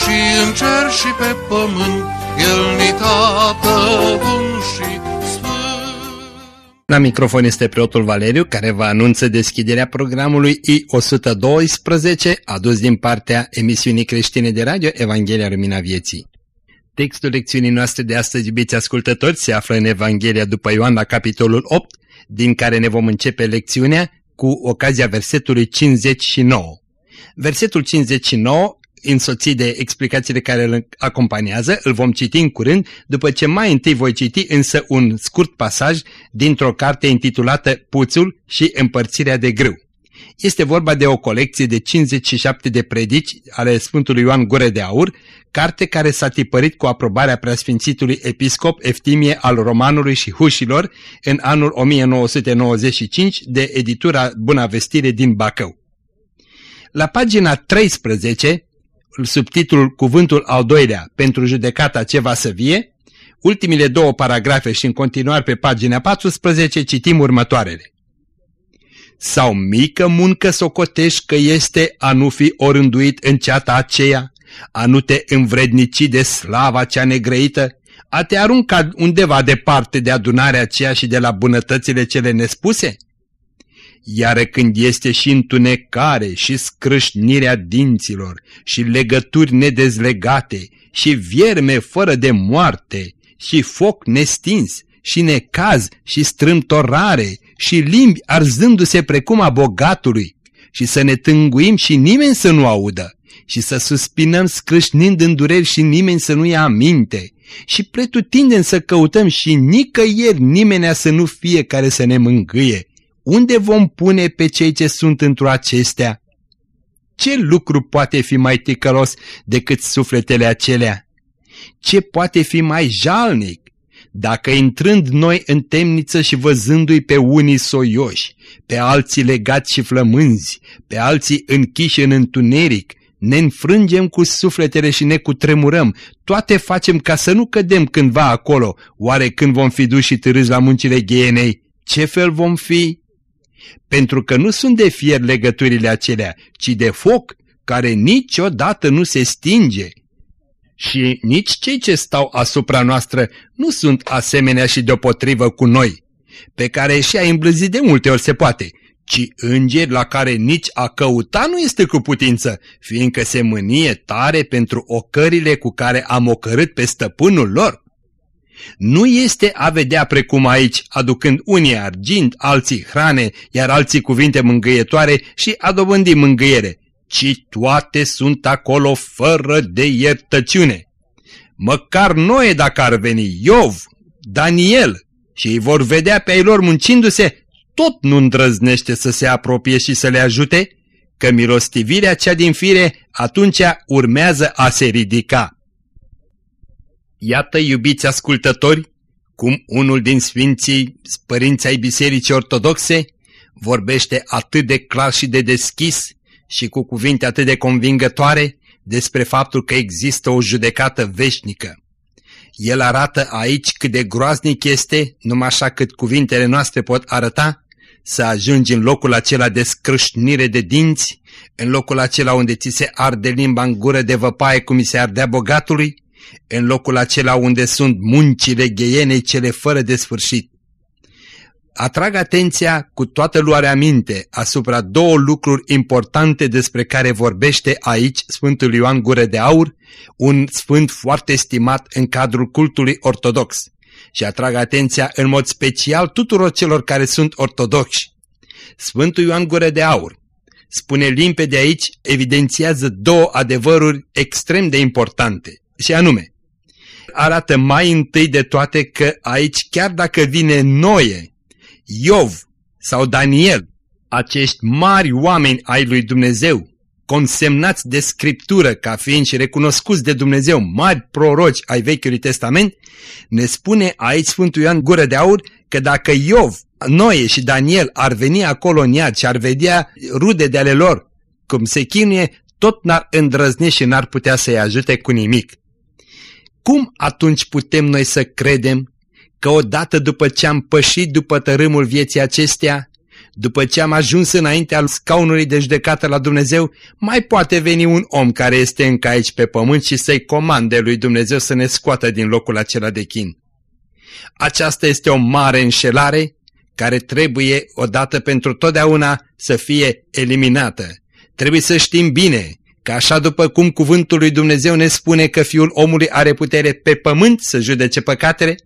și în cer și pe pământ, El ni tată bun și la microfon este preotul Valeriu, care vă anunță deschiderea programului I-112, adus din partea emisiunii creștine de radio Evanghelia Lumina Vieții. Textul lecțiunii noastre de astăzi, iubiți ascultători, se află în Evanghelia după Ioan la capitolul 8, din care ne vom începe lecțiunea cu ocazia versetului 59. Versetul 59 însoțit de explicațiile care îl acompaniază, îl vom citi în curând, după ce mai întâi voi citi însă un scurt pasaj dintr-o carte intitulată Puțul și împărțirea de grâu. Este vorba de o colecție de 57 de predici ale Sfântului Ioan Gure de Aur, carte care s-a tipărit cu aprobarea preasfințitului episcop Eftimie al Romanului și Hușilor în anul 1995 de editura Buna Vestire din Bacău. La pagina 13 subtitlul Cuvântul al doilea pentru judecata ce va să vie, ultimile două paragrafe și în continuare pe pagina 14 citim următoarele. Sau mică muncă socotești că este a nu fi orânduit în ceata aceea, a nu te învrednici de slava cea negrăită, a te arunca undeva departe de adunarea aceea și de la bunătățile cele nespuse? Iar când este și întunecare și scrâșnirea dinților și legături nedezlegate și vierme fără de moarte și foc nestins și necaz și strâmtorare și limbi arzându-se precum a bogatului și să ne tânguim și nimeni să nu audă și să suspinăm scrâșnind în dureri și nimeni să nu ia aminte și pretutindem să căutăm și nicăieri nimenea să nu fie care să ne mângâie unde vom pune pe cei ce sunt într acestea? Ce lucru poate fi mai ticălos decât sufletele acelea? Ce poate fi mai jalnic? Dacă intrând noi în temniță și văzându-i pe unii soioși, pe alții legați și flămânzi, pe alții închiși în întuneric, ne înfrângem cu sufletele și ne cutremurăm, toate facem ca să nu cădem cândva acolo, oare când vom fi duși și târâți la muncile ghienei, ce fel vom fi? Pentru că nu sunt de fier legăturile acelea, ci de foc care niciodată nu se stinge. Și nici cei ce stau asupra noastră nu sunt asemenea și deopotrivă cu noi, pe care și a îmblăzit de multe ori se poate, ci îngeri la care nici a căuta nu este cu putință, fiindcă se mânie tare pentru ocările cu care am ocărât pe stăpânul lor. Nu este a vedea precum aici, aducând unii argint, alții hrane, iar alții cuvinte mângâietoare și a dobândi mângâiere, ci toate sunt acolo fără de iertăciune. Măcar Noe dacă ar veni, Iov, Daniel și îi vor vedea pe ei lor muncindu-se, tot nu îndrăznește să se apropie și să le ajute, că milostivirea cea din fire atunci urmează a se ridica. Iată, iubiți ascultători, cum unul din sfinții părinți ai Bisericii Ortodoxe vorbește atât de clar și de deschis și cu cuvinte atât de convingătoare despre faptul că există o judecată veșnică. El arată aici cât de groaznic este, numai așa cât cuvintele noastre pot arăta, să ajungi în locul acela de scrâșnire de dinți, în locul acela unde ți se arde limba în gură de văpaie cum se ardea bogatului, în locul acela unde sunt muncile gheienei cele fără de sfârșit. Atrag atenția cu toată luarea minte asupra două lucruri importante despre care vorbește aici Sfântul Ioan Gură de Aur, un sfânt foarte stimat în cadrul cultului ortodox. Și atrag atenția în mod special tuturor celor care sunt ortodoxi. Sfântul Ioan Gură de Aur spune limpede aici, evidențiază două adevăruri extrem de importante și anume, arată mai întâi de toate că aici, chiar dacă vine Noe, Iov sau Daniel, acești mari oameni ai lui Dumnezeu, consemnați de Scriptură ca fiind și recunoscuți de Dumnezeu mari proroci ai Vechiului Testament, ne spune aici Sfântul Ioan Gură de Aur că dacă Iov, Noe și Daniel ar veni acolo în iad și ar vedea rude de ale lor cum se chinuie, tot n-ar îndrăzni și n-ar putea să-i ajute cu nimic. Cum atunci putem noi să credem că odată după ce am pășit după tărâmul vieții acestea, după ce am ajuns înainte al scaunului de judecată la Dumnezeu, mai poate veni un om care este încă aici pe pământ și să-i comande lui Dumnezeu să ne scoată din locul acela de chin. Aceasta este o mare înșelare care trebuie odată pentru totdeauna să fie eliminată. Trebuie să știm bine că așa după cum cuvântul lui Dumnezeu ne spune că Fiul omului are putere pe pământ să judece păcatele,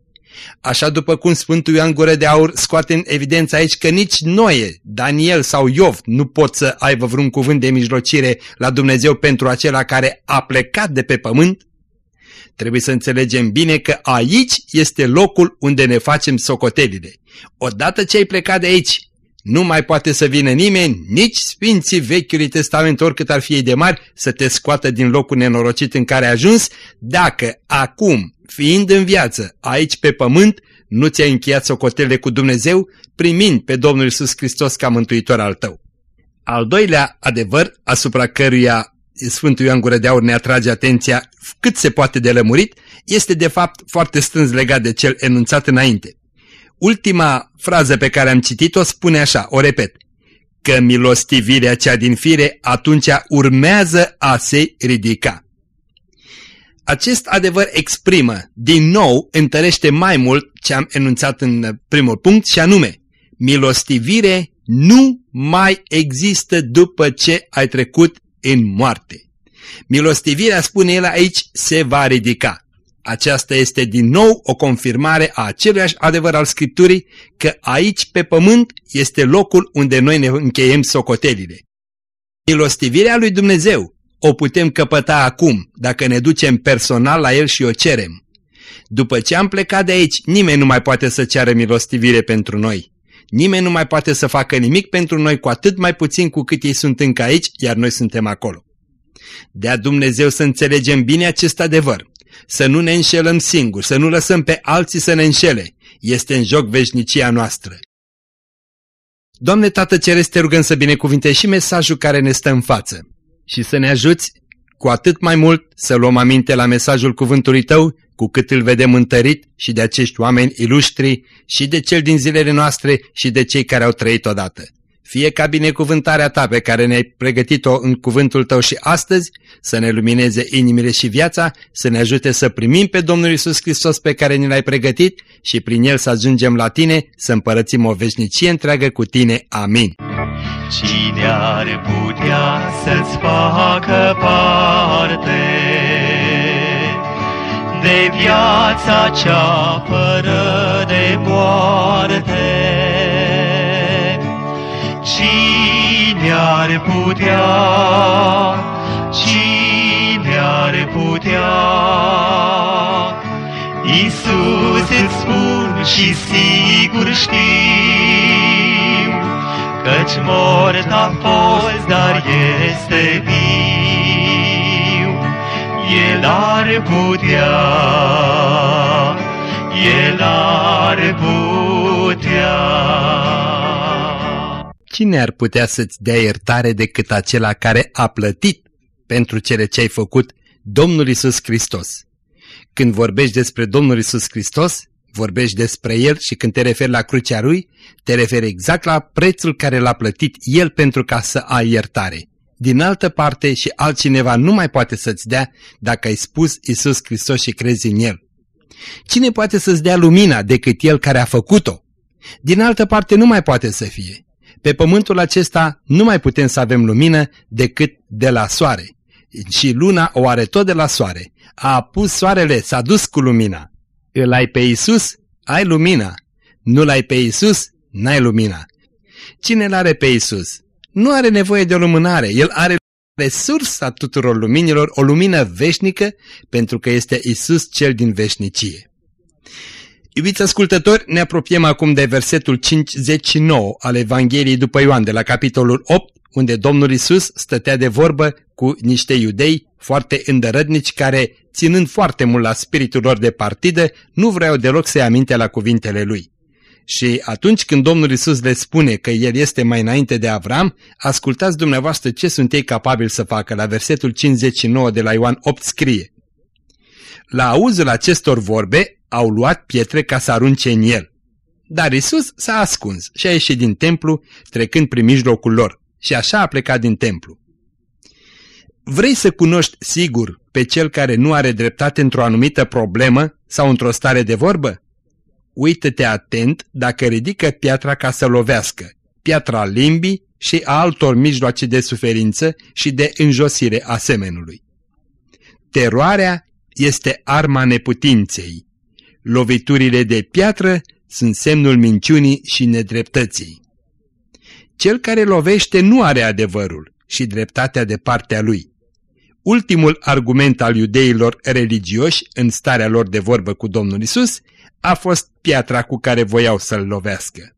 Așa după cum Sfântul Ioan Gură de Aur scoate în evidență aici că nici Noe, Daniel sau Iov nu pot să aibă vreun cuvânt de mijlocire la Dumnezeu pentru acela care a plecat de pe pământ, trebuie să înțelegem bine că aici este locul unde ne facem socotelile. Odată ce ai plecat de aici, nu mai poate să vină nimeni, nici Sfinții Vechiului Testament, oricât ar fi ei de mari, să te scoată din locul nenorocit în care ai ajuns, dacă acum fiind în viață aici pe pământ, nu ți-ai încheiat socotele cu Dumnezeu, primind pe Domnul Isus Hristos ca mântuitor al tău. Al doilea adevăr, asupra căruia Sfântul Ioan Gură de Aur ne atrage atenția cât se poate de lămurit, este de fapt foarte strâns legat de cel enunțat înainte. Ultima frază pe care am citit-o spune așa, o repet, că milostivirea cea din fire atunci urmează a se ridica. Acest adevăr exprimă, din nou, întărește mai mult ce am enunțat în primul punct și anume, milostivire nu mai există după ce ai trecut în moarte. Milostivirea, spune el aici, se va ridica. Aceasta este din nou o confirmare a aceluiași adevăr al Scripturii că aici pe pământ este locul unde noi ne încheiem socotelile. Milostivirea lui Dumnezeu o putem căpăta acum, dacă ne ducem personal la El și o cerem. După ce am plecat de aici, nimeni nu mai poate să ceară milostivire pentru noi. Nimeni nu mai poate să facă nimic pentru noi, cu atât mai puțin cu cât ei sunt încă aici, iar noi suntem acolo. Dea Dumnezeu să înțelegem bine acest adevăr, să nu ne înșelăm singuri, să nu lăsăm pe alții să ne înșele. Este în joc veșnicia noastră. Doamne Tată Ceresc, te rugăm să binecuvinte și mesajul care ne stă în față și să ne ajuți cu atât mai mult să luăm aminte la mesajul cuvântului Tău, cu cât îl vedem întărit și de acești oameni ilustri și de cel din zilele noastre și de cei care au trăit odată. Fie ca binecuvântarea Ta pe care ne-ai pregătit-o în cuvântul Tău și astăzi, să ne lumineze inimile și viața, să ne ajute să primim pe Domnul Isus Hristos pe care ne l-ai pregătit și prin El să ajungem la Tine, să împărățim o veșnicie întreagă cu Tine. Amin. Cine ar putea să-ți facă parte de viața cea fără de moarte? Cine ar putea, cine ar putea? Iisus îți spun și sigur știu, Căci mort a fost, dar este viu. El ar putea, El ar putea. Cine ar putea să-ți dea iertare decât acela care a plătit pentru cele ce ai făcut Domnul Isus Hristos? Când vorbești despre Domnul Isus Hristos, vorbești despre El și când te referi la crucea Lui, te referi exact la prețul care l-a plătit El pentru ca să ai iertare. Din altă parte și altcineva nu mai poate să-ți dea dacă ai spus Isus Hristos și crezi în El. Cine poate să-ți dea lumina decât El care a făcut-o? Din altă parte nu mai poate să fie. Pe pământul acesta nu mai putem să avem lumină decât de la soare. Și luna o are tot de la soare. A pus soarele, s-a dus cu lumina. Îl ai pe Isus, ai lumina. Nu-l ai pe Isus, n-ai lumina. Cine îl are pe Isus? Nu are nevoie de o lumânare, el are resursa tuturor luminilor, o lumină veșnică, pentru că este Isus cel din veșnicie. Iubiți ascultători, ne apropiem acum de versetul 59 al Evangheliei după Ioan, de la capitolul 8, unde Domnul Isus stătea de vorbă cu niște iudei foarte îndărădnici care, ținând foarte mult la spiritul lor de partidă, nu vreau deloc să-i aminte la cuvintele lui. Și atunci când Domnul Isus le spune că El este mai înainte de Avram, ascultați dumneavoastră ce sunt ei capabili să facă. La versetul 59 de la Ioan 8 scrie La auzul acestor vorbe au luat pietre ca să arunce în el. Dar Isus s-a ascuns și a ieșit din templu, trecând prin mijlocul lor, și așa a plecat din templu. Vrei să cunoști sigur pe cel care nu are dreptate într-o anumită problemă sau într-o stare de vorbă? Uită-te atent dacă ridică piatra ca să lovească, piatra limbii și a altor mijloace de suferință și de înjosire a semenului. Teroarea este arma neputinței. Loviturile de piatră sunt semnul minciunii și nedreptății. Cel care lovește nu are adevărul și dreptatea de partea lui. Ultimul argument al iudeilor religioși în starea lor de vorbă cu Domnul Isus a fost piatra cu care voiau să-l lovească.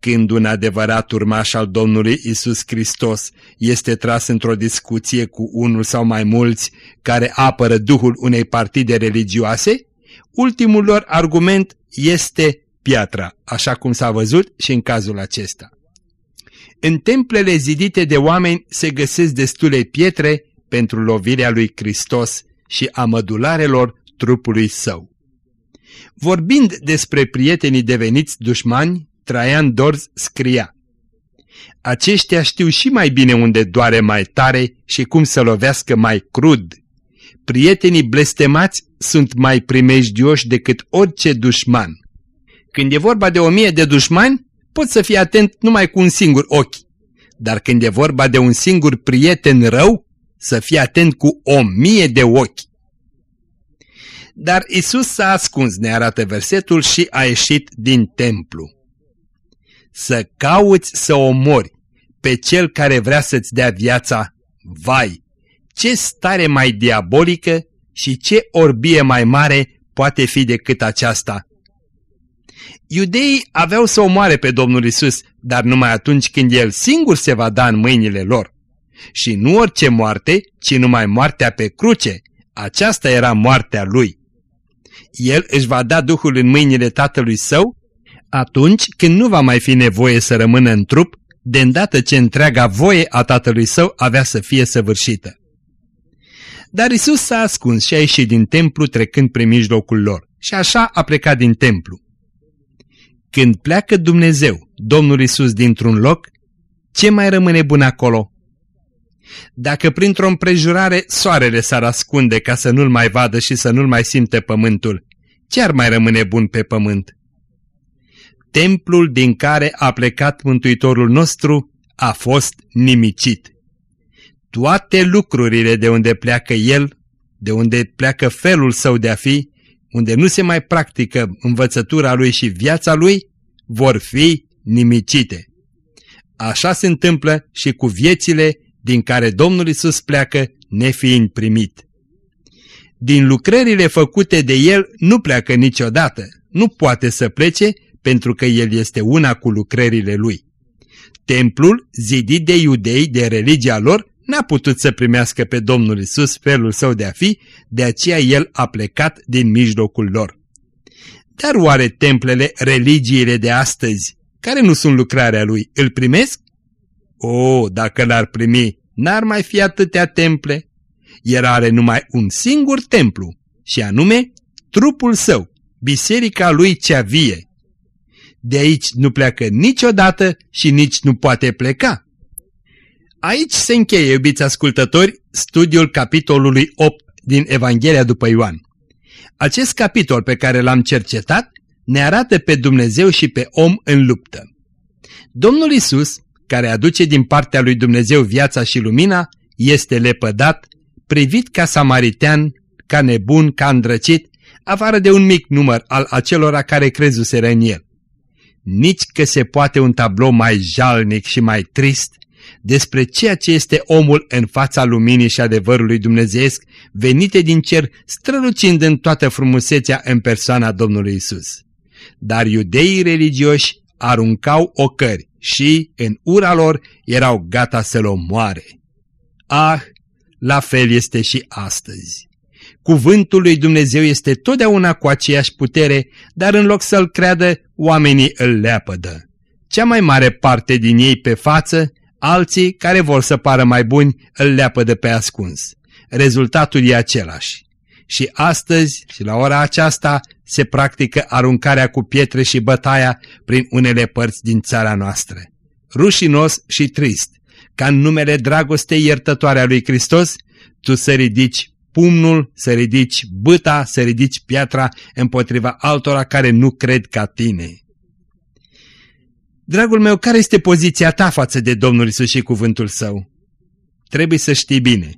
Când un adevărat urmaș al Domnului Isus Hristos este tras într-o discuție cu unul sau mai mulți care apără duhul unei partide religioase, ultimul lor argument este piatra, așa cum s-a văzut și în cazul acesta. În templele zidite de oameni se găsesc destule pietre pentru lovirea lui Hristos și amădularelor trupului său. Vorbind despre prietenii deveniți dușmani, Traian Dorz scria Aceștia știu și mai bine unde doare mai tare și cum să lovească mai crud. Prietenii blestemați sunt mai primejdioși decât orice dușman. Când e vorba de o mie de dușmani, poți să fii atent numai cu un singur ochi. Dar când e vorba de un singur prieten rău, să fii atent cu o mie de ochi. Dar Isus s-a ascuns, ne arată versetul, și a ieșit din templu. Să cauți să omori pe cel care vrea să-ți dea viața, vai, ce stare mai diabolică și ce orbie mai mare poate fi decât aceasta. Iudeii aveau să omoare pe Domnul Isus, dar numai atunci când El singur se va da în mâinile lor. Și nu orice moarte, ci numai moartea pe cruce. Aceasta era moartea Lui. El își va da Duhul în mâinile Tatălui Său atunci când nu va mai fi nevoie să rămână în trup, de îndată ce întreaga voie a Tatălui Său avea să fie săvârșită. Dar Isus s-a ascuns și a ieșit din templu trecând prin mijlocul lor și așa a plecat din templu. Când pleacă Dumnezeu, Domnul Isus dintr-un loc, ce mai rămâne bun acolo? Dacă printr-o împrejurare soarele s-ar ascunde ca să nu-l mai vadă și să nu-l mai simte pământul, ce ar mai rămâne bun pe pământ? Templul din care a plecat Mântuitorul nostru a fost nimicit. Toate lucrurile de unde pleacă El, de unde pleacă felul său de a fi, unde nu se mai practică învățătura lui și viața lui, vor fi nimicite. Așa se întâmplă și cu viețile din care Domnul Isus pleacă nefiind primit. Din lucrările făcute de El nu pleacă niciodată, nu poate să plece pentru că El este una cu lucrările Lui. Templul, zidit de iudei de religia lor, n-a putut să primească pe Domnul Isus felul său de a fi, de aceea El a plecat din mijlocul lor. Dar oare templele, religiile de astăzi, care nu sunt lucrarea Lui, îl primesc? O, dacă l-ar primi, n-ar mai fi atâtea temple. El are numai un singur templu, și anume trupul său, biserica lui cea vie. De aici nu pleacă niciodată și nici nu poate pleca. Aici se încheie, iubiți ascultători, studiul capitolului 8 din Evanghelia după Ioan. Acest capitol pe care l-am cercetat ne arată pe Dumnezeu și pe om în luptă. Domnul Isus, care aduce din partea lui Dumnezeu viața și lumina, este lepădat, privit ca samaritean, ca nebun, ca îndrăcit, afară de un mic număr al acelora care crezuseră în el. Nici că se poate un tablou mai jalnic și mai trist despre ceea ce este omul în fața luminii și adevărului dumnezeesc, venite din cer, strălucind în toată frumusețea în persoana Domnului Isus. Dar iudeii religioși aruncau ocări și, în ura lor, erau gata să-l omoare. Ah, la fel este și astăzi. Cuvântul lui Dumnezeu este totdeauna cu aceeași putere, dar în loc să-l creadă, oamenii îl leapădă. Cea mai mare parte din ei pe față, alții care vor să pară mai buni îl leapădă pe ascuns. Rezultatul e același. Și astăzi și la ora aceasta se practică aruncarea cu pietre și bătaia prin unele părți din țara noastră. Rușinos și trist, ca în numele dragostei iertătoare a lui Hristos, tu să ridici pumnul, să ridici băta, să ridici piatra împotriva altora care nu cred ca tine. Dragul meu, care este poziția ta față de Domnul Isus și cuvântul său? Trebuie să știi bine.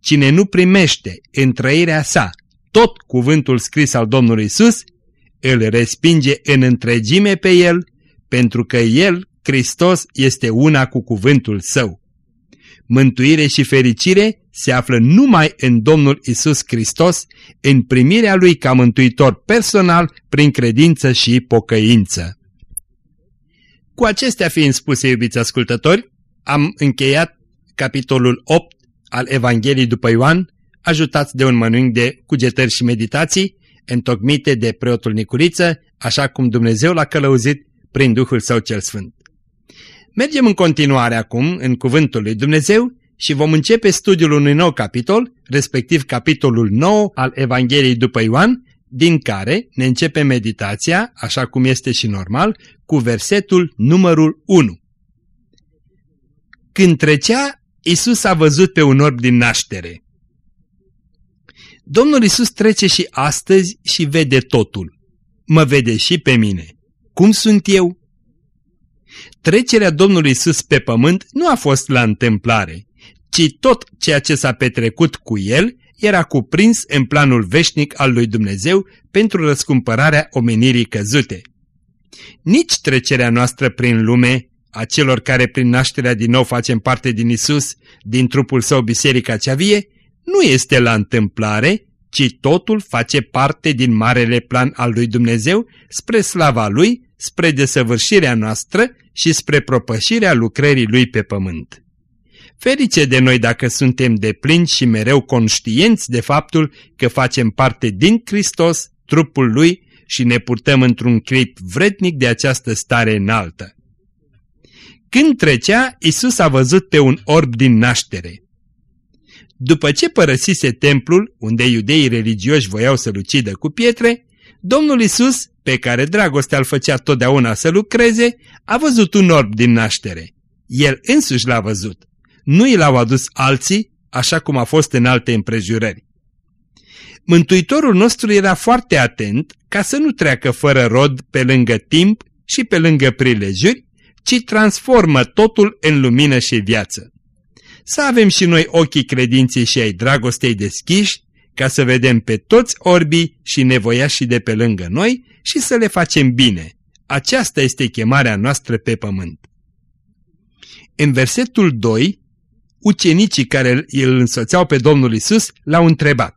Cine nu primește în trăirea sa tot cuvântul scris al Domnului Isus, îl respinge în întregime pe el, pentru că el, Hristos, este una cu cuvântul său. Mântuire și fericire se află numai în Domnul Isus Hristos, în primirea Lui ca mântuitor personal prin credință și pocăință. Cu acestea fiind spuse, iubiți ascultători, am încheiat capitolul 8 al Evangheliei după Ioan, ajutați de un mănânc de cugetări și meditații, întocmite de preotul Nicuriță, așa cum Dumnezeu l-a călăuzit prin Duhul Său cel Sfânt. Mergem în continuare acum în Cuvântul lui Dumnezeu și vom începe studiul unui nou capitol, respectiv capitolul 9 al Evangheliei după Ioan, din care ne începe meditația, așa cum este și normal, cu versetul numărul 1. Când trecea, Isus a văzut pe un orb din naștere. Domnul Isus trece și astăzi și vede totul. Mă vede și pe mine. Cum sunt eu? Trecerea Domnului Isus pe pământ nu a fost la întâmplare, ci tot ceea ce s-a petrecut cu el era cuprins în planul veșnic al lui Dumnezeu pentru răscumpărarea omenirii căzute. Nici trecerea noastră prin lume, a celor care prin nașterea din nou facem parte din Isus, din trupul său biserica cea vie, nu este la întâmplare, ci totul face parte din marele plan al lui Dumnezeu spre slava lui, spre desăvârșirea noastră și spre propășirea lucrării lui pe pământ. Ferice de noi dacă suntem de plini și mereu conștienți de faptul că facem parte din Hristos, trupul Lui și ne purtăm într-un clip vrednic de această stare înaltă. Când trecea, Isus a văzut pe un orb din naștere. După ce părăsise templul, unde iudeii religioși voiau să-l ucidă cu pietre, Domnul Isus, pe care dragostea îl făcea totdeauna să lucreze, a văzut un orb din naștere. El însuși l-a văzut nu i l-au adus alții, așa cum a fost în alte împrejurări. Mântuitorul nostru era foarte atent ca să nu treacă fără rod pe lângă timp și pe lângă prilejuri, ci transformă totul în lumină și viață. Să avem și noi ochii credinței și ai dragostei deschiși, ca să vedem pe toți orbii și nevoiașii de pe lângă noi și să le facem bine. Aceasta este chemarea noastră pe pământ. În versetul 2 ucenicii care îl însoțeau pe Domnul Isus l-au întrebat.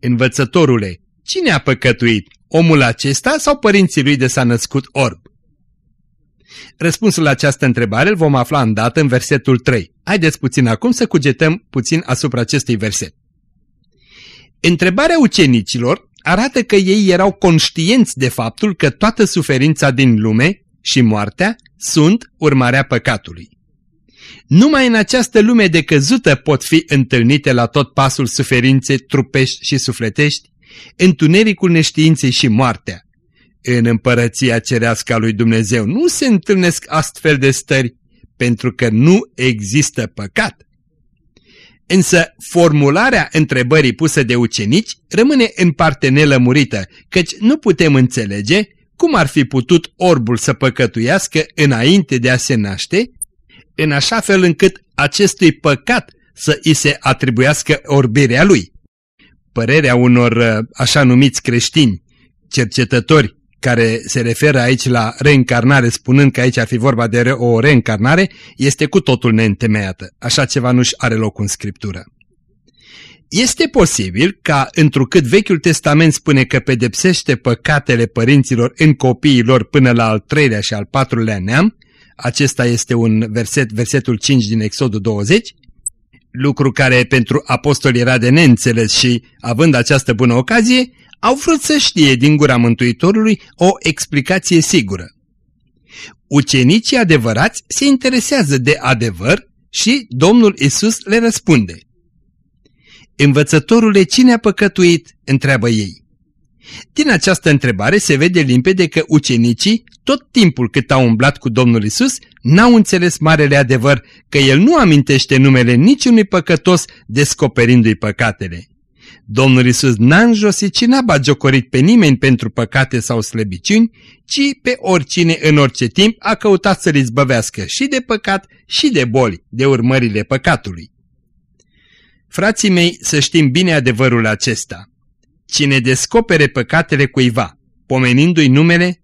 Învățătorule, cine a păcătuit, omul acesta sau părinții lui de s-a născut orb? Răspunsul la această întrebare îl vom afla îndată în versetul 3. Haideți puțin acum să cugetăm puțin asupra acestui verset. Întrebarea ucenicilor arată că ei erau conștienți de faptul că toată suferința din lume și moartea sunt urmarea păcatului. Numai în această lume de căzută pot fi întâlnite la tot pasul suferințe trupești și sufletești, întunericul neștiinței și moartea. În împărăția cerească a lui Dumnezeu nu se întâlnesc astfel de stări, pentru că nu există păcat. Însă formularea întrebării puse de ucenici rămâne în parte nelămurită, căci nu putem înțelege cum ar fi putut orbul să păcătuiască înainte de a se naște în așa fel încât acestui păcat să îi se atribuiască orbirea lui. Părerea unor uh, așa numiți creștini, cercetători, care se referă aici la reîncarnare, spunând că aici ar fi vorba de o reîncarnare, este cu totul neîntemeiată. Așa ceva nu-și are loc în Scriptură. Este posibil ca, întrucât Vechiul Testament spune că pedepsește păcatele părinților în copiilor până la al treilea și al patrulea neam, acesta este un verset, versetul 5 din Exodul 20, lucru care pentru apostoli era de neînțeles și, având această bună ocazie, au vrut să știe din gura Mântuitorului o explicație sigură. Ucenicii adevărați se interesează de adevăr și Domnul Isus le răspunde. Învățătorule, cine a păcătuit? întreabă ei. Din această întrebare se vede limpede că ucenicii, tot timpul cât au umblat cu Domnul Isus, n-au înțeles marele adevăr că El nu amintește numele niciunui păcătos descoperindu-i păcatele. Domnul Isus n-a înjosit și n-a bagiocorit pe nimeni pentru păcate sau slăbiciuni, ci pe oricine în orice timp a căutat să-l izbăvească și de păcat și de boli, de urmările păcatului. Frații mei, să știm bine adevărul acesta. Cine descopere păcatele cuiva, pomenindu-i numele,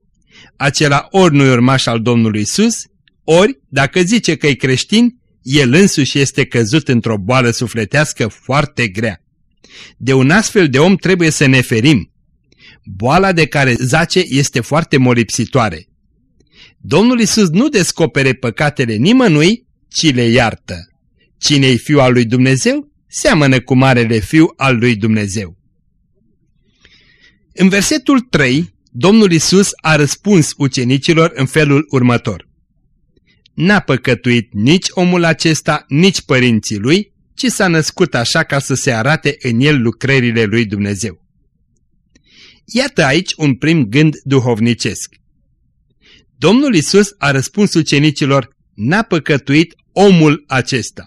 acela ori nu-i urmaș al Domnului Isus, ori, dacă zice că e creștin, el însuși este căzut într-o boală sufletească foarte grea. De un astfel de om trebuie să ne ferim. Boala de care zace este foarte molipsitoare. Domnul Isus nu descopere păcatele nimănui, ci le iartă. Cine-i fiu al lui Dumnezeu, seamănă cu marele fiu al lui Dumnezeu. În versetul 3, Domnul Isus a răspuns ucenicilor în felul următor. N-a păcătuit nici omul acesta, nici părinții lui, ci s-a născut așa ca să se arate în el lucrările lui Dumnezeu. Iată aici un prim gând duhovnicesc. Domnul Isus a răspuns ucenicilor, n-a păcătuit omul acesta.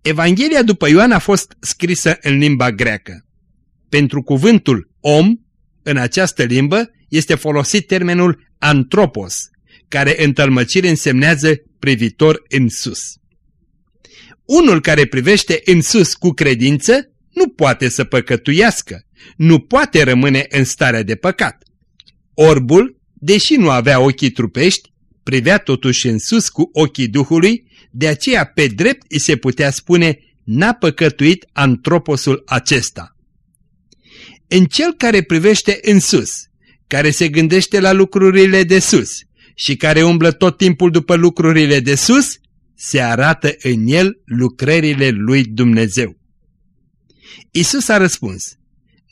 Evanghelia după Ioan a fost scrisă în limba greacă. Pentru cuvântul om, în această limbă, este folosit termenul antropos, care în tălmăcire însemnează privitor în sus. Unul care privește în sus cu credință nu poate să păcătuiască, nu poate rămâne în starea de păcat. Orbul, deși nu avea ochii trupești, privea totuși în sus cu ochii Duhului, de aceea pe drept îi se putea spune n-a păcătuit antroposul acesta. În cel care privește în sus, care se gândește la lucrurile de sus și care umblă tot timpul după lucrurile de sus, se arată în el lucrările lui Dumnezeu. Isus a răspuns,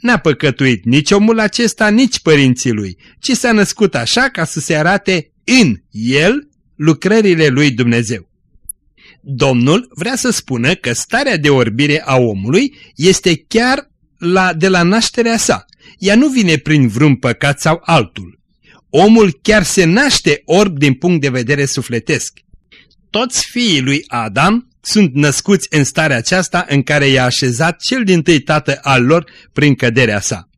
N-a păcătuit nici omul acesta, nici părinții lui, ci s-a născut așa ca să se arate în el lucrările lui Dumnezeu. Domnul vrea să spună că starea de orbire a omului este chiar la, de la nașterea sa. Ea nu vine prin vreun păcat sau altul. Omul chiar se naște orb din punct de vedere sufletesc. Toți fiii lui Adam sunt născuți în starea aceasta în care i-a așezat cel din tâi tată al lor prin căderea sa.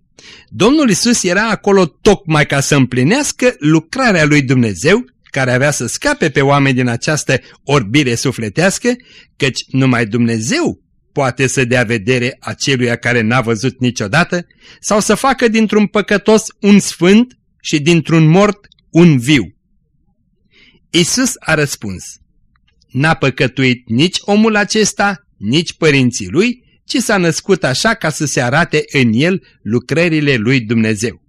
Domnul Isus era acolo tocmai ca să împlinească lucrarea lui Dumnezeu care avea să scape pe oameni din această orbire sufletească, căci numai Dumnezeu poate să dea vedere aceluia care n-a văzut niciodată sau să facă dintr-un păcătos un sfânt și dintr-un mort un viu. Isus a răspuns, N-a păcătuit nici omul acesta, nici părinții lui, ci s-a născut așa ca să se arate în el lucrările lui Dumnezeu.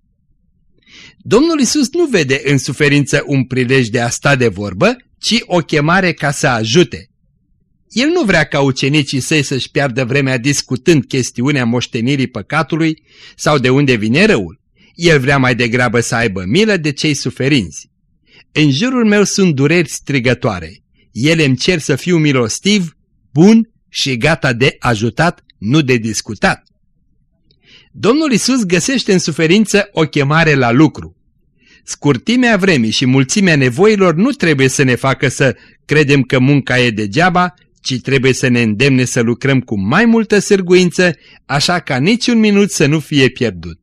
Domnul Isus nu vede în suferință un prilej de a sta de vorbă, ci o chemare ca să ajute. El nu vrea ca ucenicii săi să-și piardă vremea discutând chestiunea moștenirii păcatului sau de unde vine răul. El vrea mai degrabă să aibă milă de cei suferinți. În jurul meu sunt dureri strigătoare. Ele îmi cer să fiu milostiv, bun și gata de ajutat, nu de discutat. Domnul Isus găsește în suferință o chemare la lucru. Scurtimea vremii și mulțimea nevoilor nu trebuie să ne facă să credem că munca e degeaba, ci trebuie să ne îndemne să lucrăm cu mai multă sârguință, așa ca niciun minut să nu fie pierdut.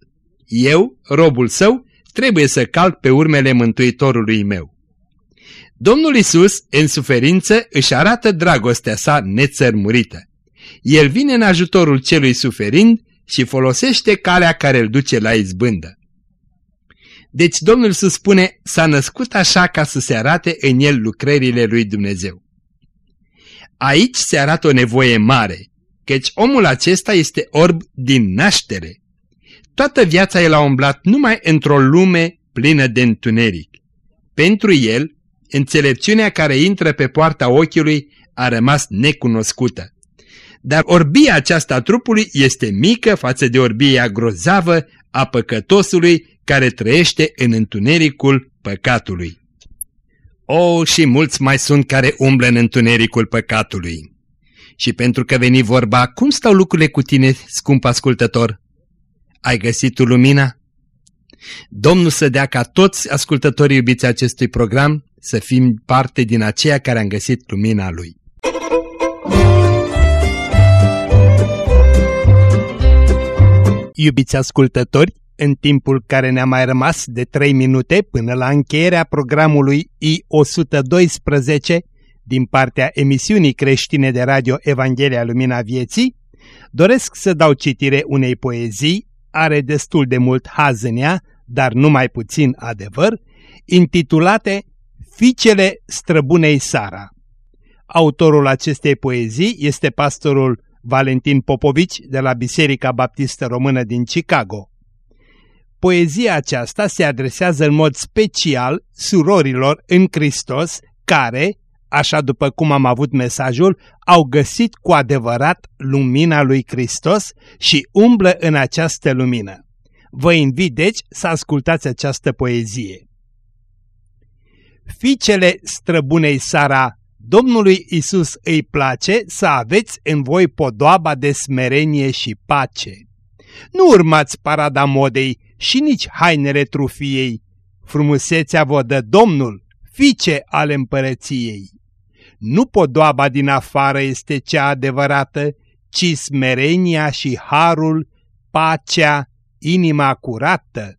Eu, robul său, trebuie să calc pe urmele Mântuitorului meu. Domnul Isus, în suferință, își arată dragostea sa nețărmurită. El vine în ajutorul celui suferind și folosește calea care îl duce la izbândă. Deci Domnul Iisus spune, s-a născut așa ca să se arate în el lucrările lui Dumnezeu. Aici se arată o nevoie mare, căci omul acesta este orb din naștere. Toată viața el a umblat numai într-o lume plină de întuneric. Pentru el, înțelepciunea care intră pe poarta ochiului a rămas necunoscută. Dar orbia aceasta a trupului este mică față de orbia grozavă a păcătosului care trăiește în întunericul păcatului. O, și mulți mai sunt care umblă în întunericul păcatului. Și pentru că veni vorba, cum stau lucrurile cu tine, scump ascultător? Ai găsit tu lumina? Domnul să dea ca toți ascultătorii iubiți acestui program să fim parte din aceia care am găsit lumina Lui. Iubiți ascultători, în timpul care ne-a mai rămas de 3 minute până la încheierea programului I-112 din partea emisiunii creștine de radio Evanghelia Lumina Vieții, doresc să dau citire unei poezii, are destul de mult haz în ea, dar nu mai puțin adevăr, intitulate Ficele străbunei Sara. Autorul acestei poezii este pastorul Valentin Popovici de la Biserica Baptistă Română din Chicago. Poezia aceasta se adresează în mod special surorilor în Hristos care, așa după cum am avut mesajul, au găsit cu adevărat lumina lui Hristos și umblă în această lumină. Vă invit deci să ascultați această poezie. Ficele străbunei Sara, Domnului Isus îi place să aveți în voi podoaba de smerenie și pace. Nu urmați parada modei și nici hainele trufiei. Frumusețea vă dă Domnul, fiice ale împărăției. Nu podoaba din afară este cea adevărată, ci smerenia și harul, pacea, inima curată.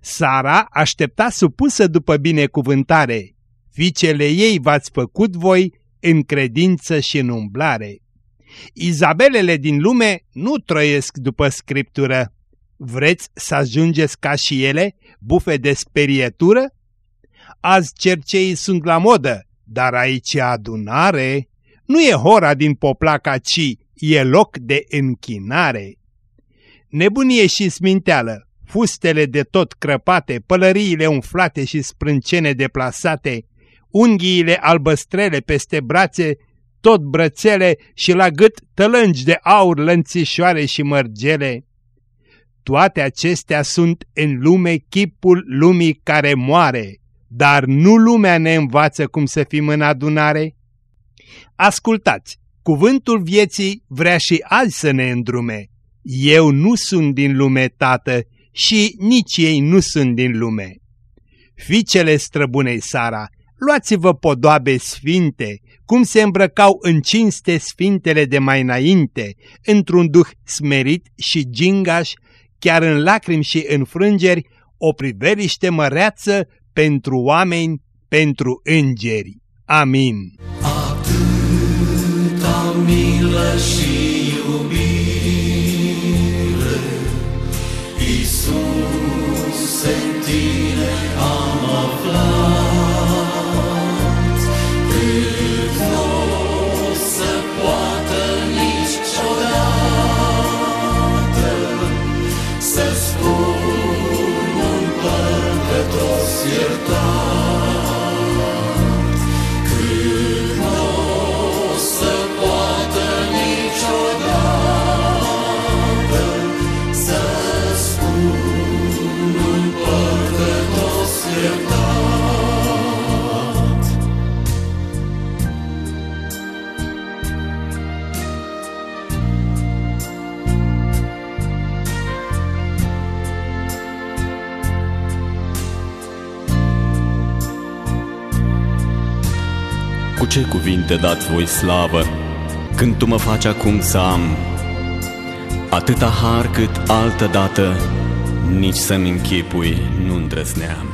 Sara aștepta supusă după binecuvântare, fiicele ei v-ați făcut voi în credință și în umblare. Izabelele din lume nu trăiesc după scriptură. Vreți să ajungeți ca și ele, bufe de sperietură? Azi cerceii sunt la modă, dar aici e adunare. Nu e hora din poplaca, ci e loc de închinare. Nebunie și sminteală, fustele de tot crăpate, pălăriile umflate și sprâncene deplasate, unghiile albăstrele peste brațe, tot brățele și la gât tălângi de aur, lănțișoare și mărgele. Toate acestea sunt în lume chipul lumii care moare, dar nu lumea ne învață cum să fim în adunare. Ascultați, cuvântul vieții vrea și azi să ne îndrume. Eu nu sunt din lume, tată, și nici ei nu sunt din lume. Ficele străbunei Sara, luați-vă podoabe sfinte, cum se îmbrăcau în cinste sfintele de mai înainte, într-un duh smerit și gingaș, chiar în lacrimi și înfrângeri, o priveliște măreață pentru oameni, pentru îngeri. Amin. Atâta milă și ce cuvinte dați voi slavă, când tu mă faci acum să am atâta har cât altă dată, nici să-mi închipui nu îndrăzneam.